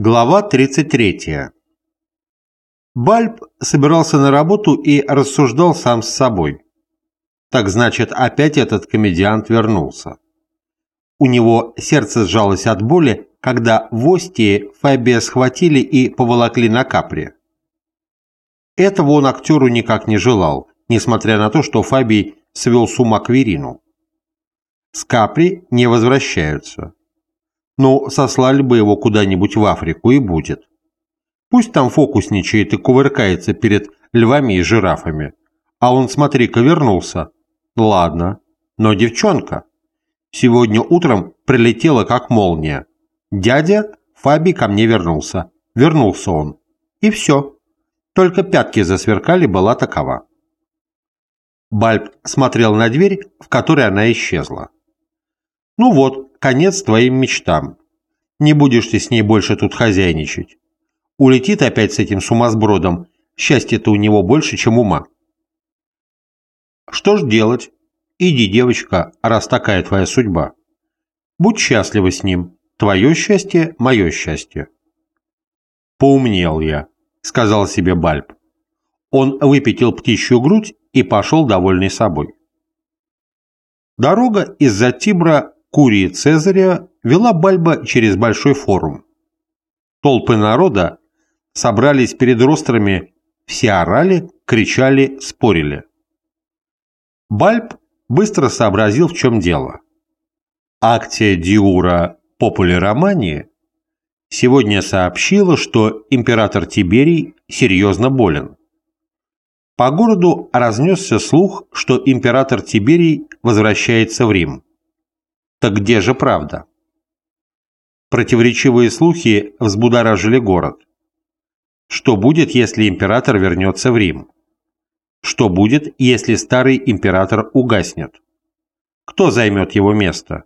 Глава 33. Бальб собирался на работу и рассуждал сам с собой. Так значит, опять этот комедиант вернулся. У него сердце сжалось от боли, когда в Остии Фабия схватили и поволокли на капре. Этого он актеру никак не желал, несмотря на то, что Фабий свел с ума Кверину. С капри не возвращаются. Ну, сослали бы его куда-нибудь в Африку и будет. Пусть там фокусничает и кувыркается перед львами и жирафами. А он, смотри-ка, вернулся. Ладно, но девчонка. Сегодня утром прилетела как молния. Дядя Фаби ко мне вернулся. Вернулся он. И все. Только пятки засверкали, была такова. Бальб смотрел на дверь, в которой она исчезла. Ну вот, конец твоим мечтам. Не будешь ты с ней больше тут хозяйничать. Улетит опять с этим сумасбродом. Счастья-то у него больше, чем ума. Что ж делать? Иди, девочка, раз такая твоя судьба. Будь счастлива с ним. Твое счастье – мое счастье. Поумнел я, сказал себе Бальб. Он выпятил птичью грудь и пошел довольный собой. Дорога из-за Тибра Курии Цезаря вела Бальба через большой форум. Толпы народа собрались перед рострами, все орали, кричали, спорили. Бальб быстро сообразил, в чем дело. Акция Диура Попули Романии сегодня сообщила, что император Тиберий серьезно болен. По городу разнесся слух, что император Тиберий возвращается в Рим. Так где же правда? Противоречивые слухи взбудоражили город. Что будет, если император вернется в Рим? Что будет, если старый император угаснет? Кто займет его место?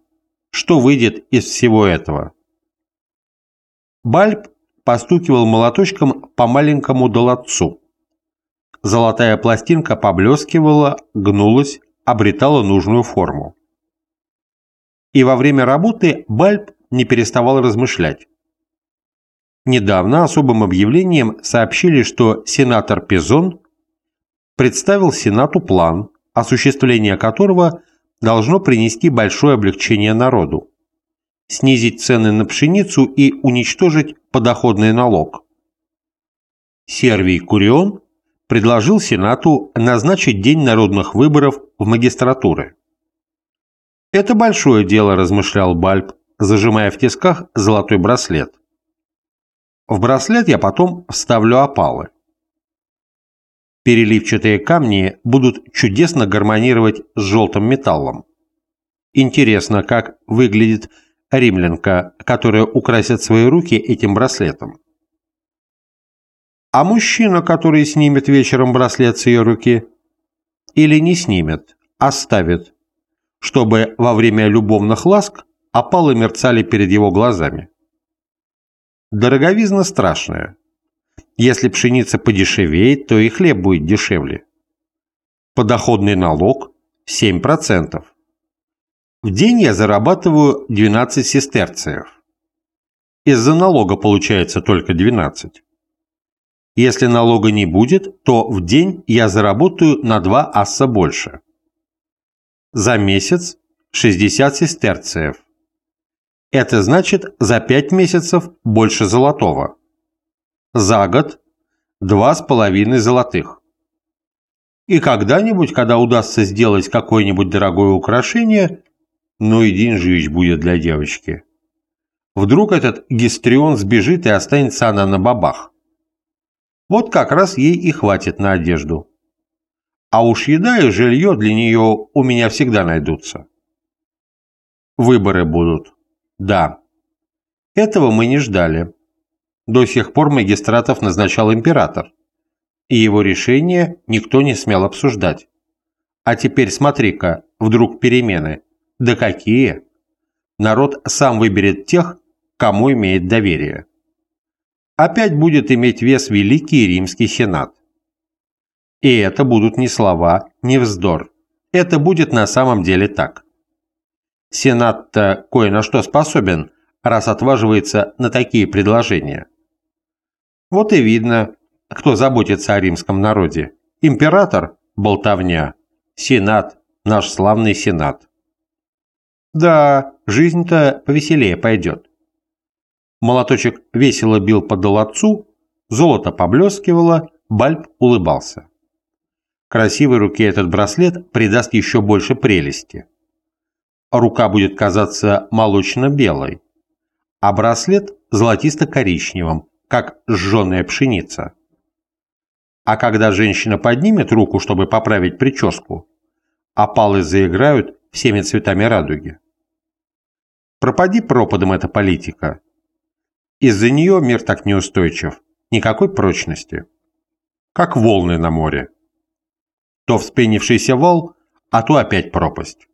Что выйдет из всего этого? Бальб постукивал молоточком по маленькому долотцу. Золотая пластинка поблескивала, гнулась, обретала нужную форму. И во время работы Бальб не переставал размышлять. Недавно особым объявлением сообщили, что сенатор Пизон представил Сенату план, осуществление которого должно принести большое облегчение народу, снизить цены на пшеницу и уничтожить подоходный налог. Сервий Курион предложил Сенату назначить день народных выборов в магистратуры. «Это большое дело», – размышлял Бальб, зажимая в тисках золотой браслет. В браслет я потом вставлю опалы. Переливчатые камни будут чудесно гармонировать с желтым металлом. Интересно, как выглядит римлянка, которая украсит свои руки этим браслетом. А мужчина, который снимет вечером браслет с ее руки, или не снимет, оставит, чтобы во время любовных ласк опалы мерцали перед его глазами. Дороговизна страшная. Если пшеница подешевеет, то и хлеб будет дешевле. Подоходный налог 7%. В день я зарабатываю 12 сестерциев. Из-за налога получается только 12. Если налога не будет, то в день я заработаю на 2 асса больше. За месяц 60 сестерциев. Это значит за 5 месяцев больше золотого. За год два с половиной золотых. И когда-нибудь, когда удастся сделать какое-нибудь дорогое украшение, ну и деньжищ будет для девочки. Вдруг этот гистрион сбежит и останется она на бабах. Вот как раз ей и хватит на одежду. А уж еда и жилье для нее у меня всегда найдутся. Выборы будут. Да. Этого мы не ждали. До сих пор магистратов назначал император. И его решение никто не смел обсуждать. А теперь смотри-ка, вдруг перемены. Да какие? Народ сам выберет тех, кому имеет доверие. Опять будет иметь вес Великий Римский Сенат. И это будут не слова, не вздор. Это будет на самом деле так. Сенат-то кое на что способен, раз отваживается на такие предложения. Вот и видно, кто заботится о римском народе. Император – болтовня, сенат – наш славный сенат. Да, жизнь-то повеселее пойдет. Молоточек весело бил по долотцу, золото поблескивало, Бальб улыбался. Красивой руке этот браслет придаст еще больше прелести. Рука будет казаться молочно-белой, а браслет золотисто-коричневым, как сжженная пшеница. А когда женщина поднимет руку, чтобы поправить прическу, опалы заиграют всеми цветами радуги. Пропади пропадом эта политика. Из-за нее мир так неустойчив, никакой прочности. Как волны на море. То вспенившийся вал, а то опять пропасть.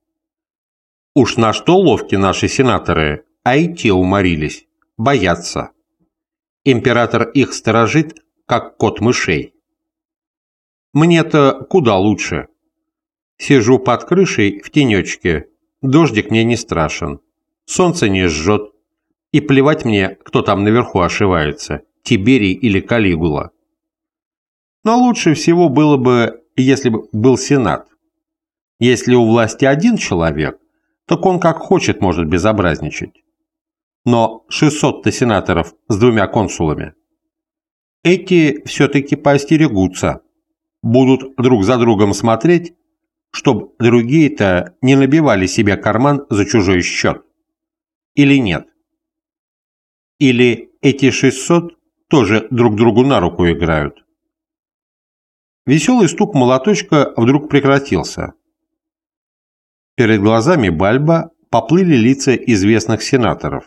Уж на что ловки наши сенаторы, а и те уморились, боятся. Император их сторожит, как кот мышей. Мне-то куда лучше. Сижу под крышей в тенечке, дождик мне не страшен, солнце не жжет, и плевать мне, кто там наверху ошивается, Тиберий или Калигула. Но лучше всего было бы, если бы был Сенат. Если у власти один человек, так он как хочет может безобразничать. Но 600-то сенаторов с двумя консулами. Эти все-таки поостерегутся, будут друг за другом смотреть, чтобы другие-то не набивали себе карман за чужой счет. Или нет? Или эти 600 тоже друг другу на руку играют? Веселый стук молоточка вдруг прекратился. Перед глазами Бальба поплыли лица известных сенаторов.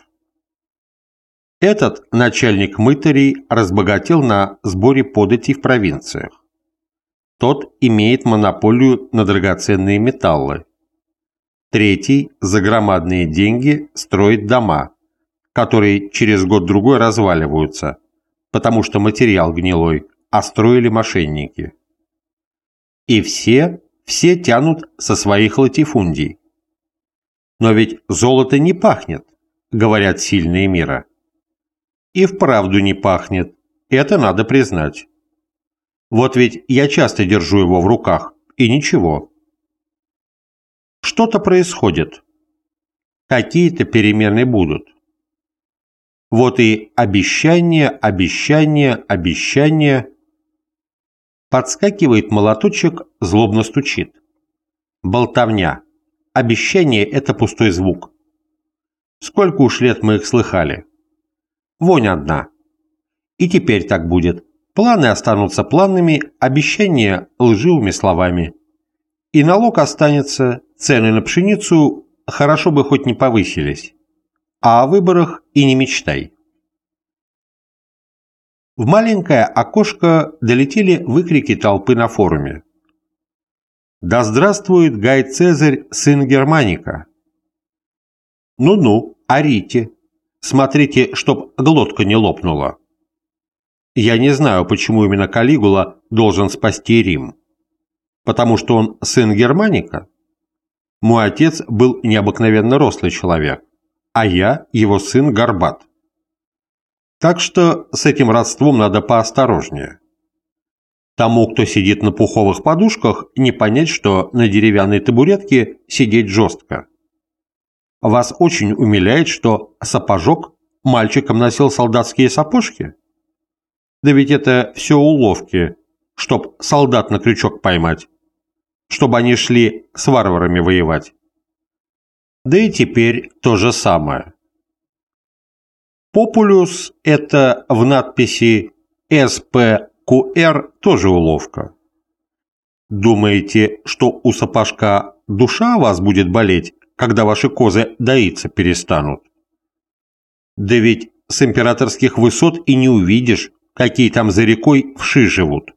Этот начальник мытарей разбогател на сборе податей в провинциях. Тот имеет монополию на драгоценные металлы. Третий за громадные деньги строит дома, которые через год-другой разваливаются, потому что материал гнилой, а строили мошенники. И все все тянут со своих латифундий. Но ведь золото не пахнет, говорят сильные мира. И вправду не пахнет, это надо признать. Вот ведь я часто держу его в руках, и ничего. Что-то происходит. Какие-то перемены будут. Вот и обещание, обещание, обещание. Подскакивает молоточек, злобно стучит. Болтовня. Обещание – это пустой звук. Сколько уж лет мы их слыхали. Вонь одна. И теперь так будет. Планы останутся планами, обещания – лживыми словами. И налог останется, цены на пшеницу хорошо бы хоть не повысились. А о выборах и не мечтай. В маленькое окошко долетели выкрики толпы на форуме. «Да здравствует Гай Цезарь, сын Германика!» «Ну-ну, орите! Смотрите, чтоб глотка не лопнула!» Я не знаю, почему именно Калигула должен спасти Рим. Потому что он сын Германика? Мой отец был необыкновенно рослый человек, а я его сын Горбат. Так что с этим родством надо поосторожнее. Тому, кто сидит на пуховых подушках, не понять, что на деревянной табуретке сидеть жестко. Вас очень умиляет, что сапожок мальчиком носил солдатские сапожки? Да ведь это все уловки, чтоб солдат на крючок поймать, чтобы они шли с варварами воевать. Да и теперь то же самое. Популюс – это в надписи «СПQR» тоже уловка. Думаете, что у сапожка душа вас будет болеть, когда ваши козы доиться перестанут? Да ведь с императорских высот и не увидишь, какие там за рекой вши живут.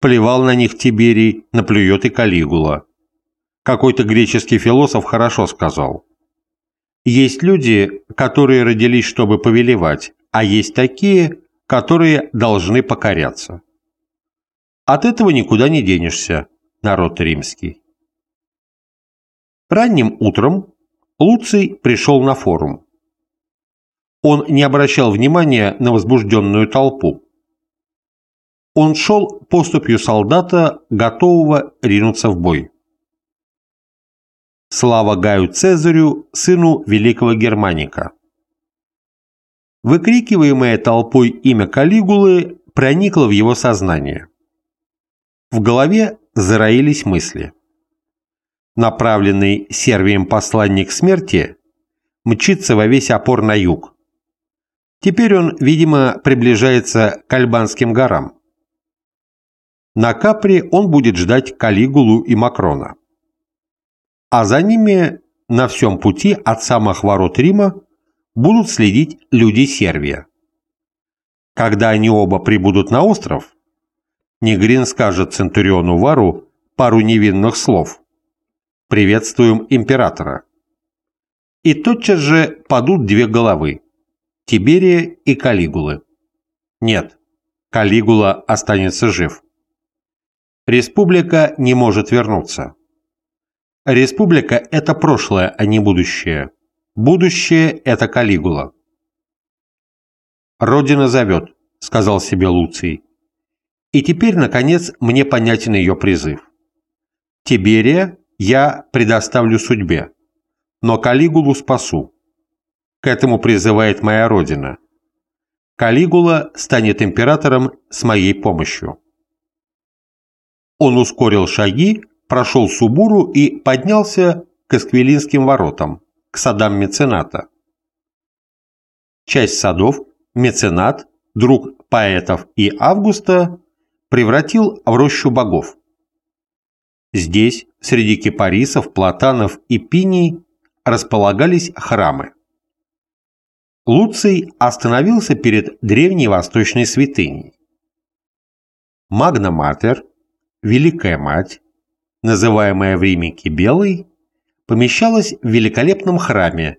Плевал на них Тиберий, наплюет и Калигула. Какой-то греческий философ хорошо сказал – есть люди, которые родились, чтобы повелевать, а есть такие, которые должны покоряться. От этого никуда не денешься, народ римский. Ранним утром Луций пришел на форум. Он не обращал внимания на возбужденную толпу. Он шел поступью солдата, готового ринуться в бой. Слава Гаю Цезарю, сыну великого Германика. Выкрикиваемое толпой имя Калигулы проникло в его сознание. В голове зароились мысли. Направленный Сервием посланник смерти мчится во весь опор на юг. Теперь он, видимо, приближается к Альбанским горам. На Капри он будет ждать Калигулу и Макрона. А за ними на всем пути от самых ворот Рима будут следить люди Сервия. Когда они оба прибудут на остров, Негрин скажет Центуриону Вару пару невинных слов. «Приветствуем императора». И тотчас же падут две головы – Тиберия и Калигулы. Нет, Калигула останется жив. Республика не может вернуться. Республика – это прошлое, а не будущее. Будущее – это Калигула. «Родина зовет», – сказал себе Луций. И теперь, наконец, мне понятен ее призыв. Тиберия я предоставлю судьбе, но Калигулу спасу. К этому призывает моя родина. Калигула станет императором с моей помощью. Он ускорил шаги, прошел Субуру и поднялся к Эсквилинским воротам к садам мецената. Часть садов меценат, друг поэтов и Августа, превратил в рощу богов. Здесь, среди кипарисов, платанов и пиний, располагались храмы. Луций остановился перед древней восточной святыней. Магна Матер, Великая Мать, называемая в Риме Кибелой, помещалась в великолепном храме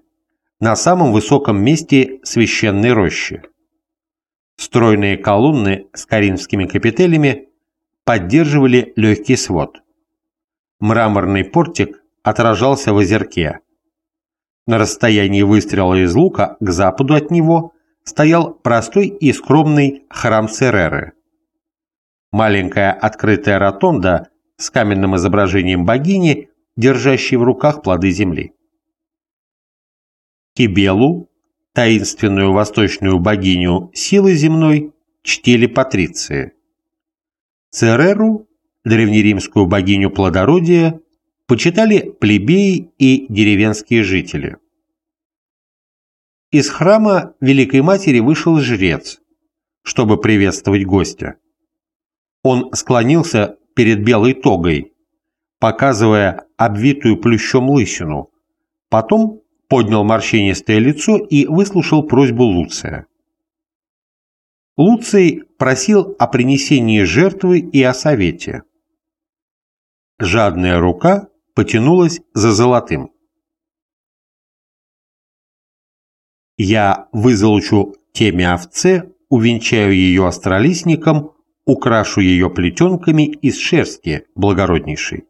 на самом высоком месте священной рощи. Стройные колонны с коринфскими капителями поддерживали легкий свод. Мраморный портик отражался в озерке. На расстоянии выстрела из лука к западу от него стоял простой и скромный храм Цереры. Маленькая открытая ротонда с каменным изображением богини держащий в руках плоды земли. Кибелу, таинственную восточную богиню силы земной, чтили патриции. Цереру, древнеримскую богиню плодородия, почитали плебеи и деревенские жители. Из храма Великой Матери вышел жрец, чтобы приветствовать гостя. Он склонился перед белой тогой, показывая обвитую плющом лысину. Потом поднял морщинистое лицо и выслушал просьбу Луция. Луций просил о принесении жертвы и о совете. Жадная рука потянулась за золотым. Я вызолочу теме овце, увенчаю ее остролистником, украшу ее плетенками из шерсти благороднейшей.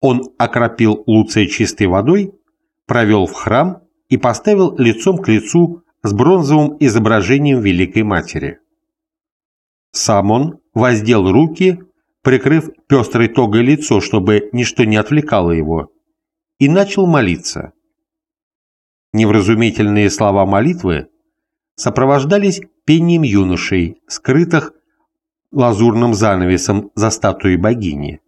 Он окропил Луция чистой водой, провел в храм и поставил лицом к лицу с бронзовым изображением Великой Матери. Сам он воздел руки, прикрыв пестрой тогой лицо, чтобы ничто не отвлекало его, и начал молиться. Невразумительные слова молитвы сопровождались пением юношей, скрытых лазурным занавесом за статуей богини.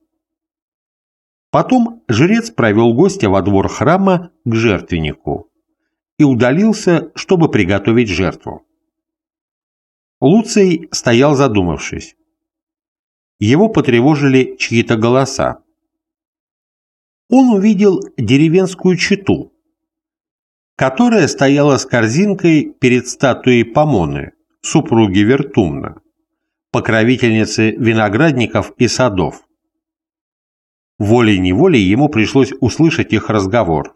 Потом жрец провел гостя во двор храма к жертвеннику и удалился, чтобы приготовить жертву. Луций стоял задумавшись. Его потревожили чьи-то голоса. Он увидел деревенскую чету, которая стояла с корзинкой перед статуей Помоны, супруги Вертумна, покровительницы виноградников и садов. Волей-неволей ему пришлось услышать их разговор.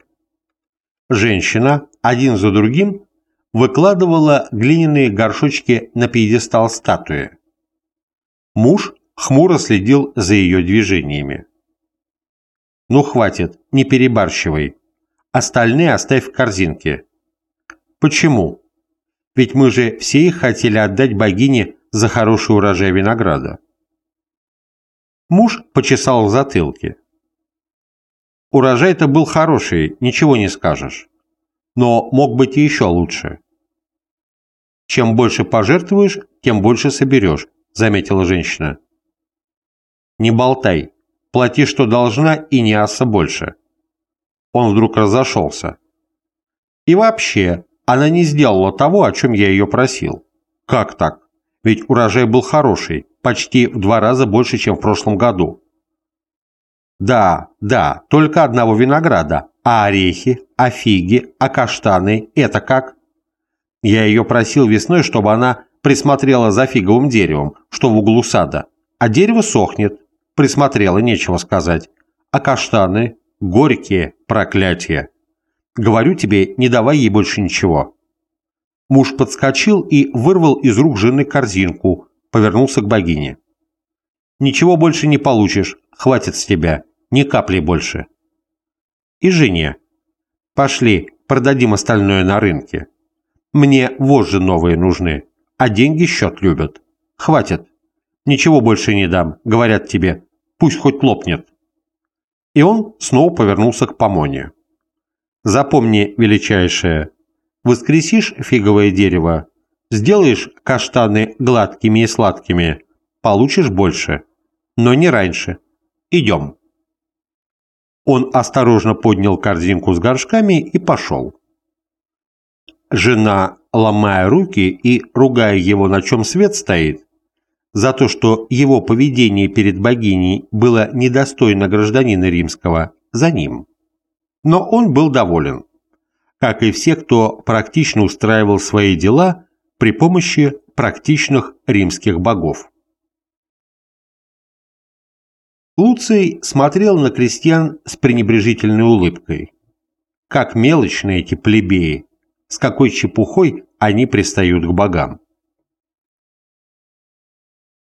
Женщина, один за другим, выкладывала глиняные горшочки на пьедестал статуи. Муж хмуро следил за ее движениями. «Ну хватит, не перебарщивай. Остальные оставь в корзинке. Почему? Ведь мы же все их хотели отдать богине за хороший урожай винограда. Муж почесал в затылке. Урожай-то был хороший, ничего не скажешь. Но мог быть и еще лучше. Чем больше пожертвуешь, тем больше соберешь, заметила женщина. Не болтай, плати, что должна, и не аса больше. Он вдруг разошелся. И вообще, она не сделала того, о чем я ее просил. Как так? Ведь урожай был хороший, почти в два раза больше, чем в прошлом году. Да, да, только одного винограда. А орехи, а фиги, а каштаны – это как? Я ее просил весной, чтобы она присмотрела за фиговым деревом, что в углу сада. А дерево сохнет. Присмотрела, нечего сказать. А каштаны? Горькие, проклятие. Говорю тебе, не давай ей больше ничего. Муж подскочил и вырвал из рук жены корзинку, повернулся к богине. «Ничего больше не получишь, хватит с тебя, ни капли больше». И жене. «Пошли, продадим остальное на рынке. Мне вожжи новые нужны, а деньги счет любят. Хватит. Ничего больше не дам, говорят тебе. Пусть хоть лопнет». И он снова повернулся к помоне. «Запомни, величайшее, воскресишь фиговое дерево, сделаешь каштаны гладкими и сладкими, получишь больше, но не раньше. Идем. Он осторожно поднял корзинку с горшками и пошел. Жена, ломая руки и ругая его, на чем свет стоит, за то, что его поведение перед богиней было недостойно гражданина римского, за ним. Но он был доволен как и все, кто практично устраивал свои дела при помощи практичных римских богов. Луций смотрел на крестьян с пренебрежительной улыбкой. Как мелочные эти плебеи, с какой чепухой они пристают к богам.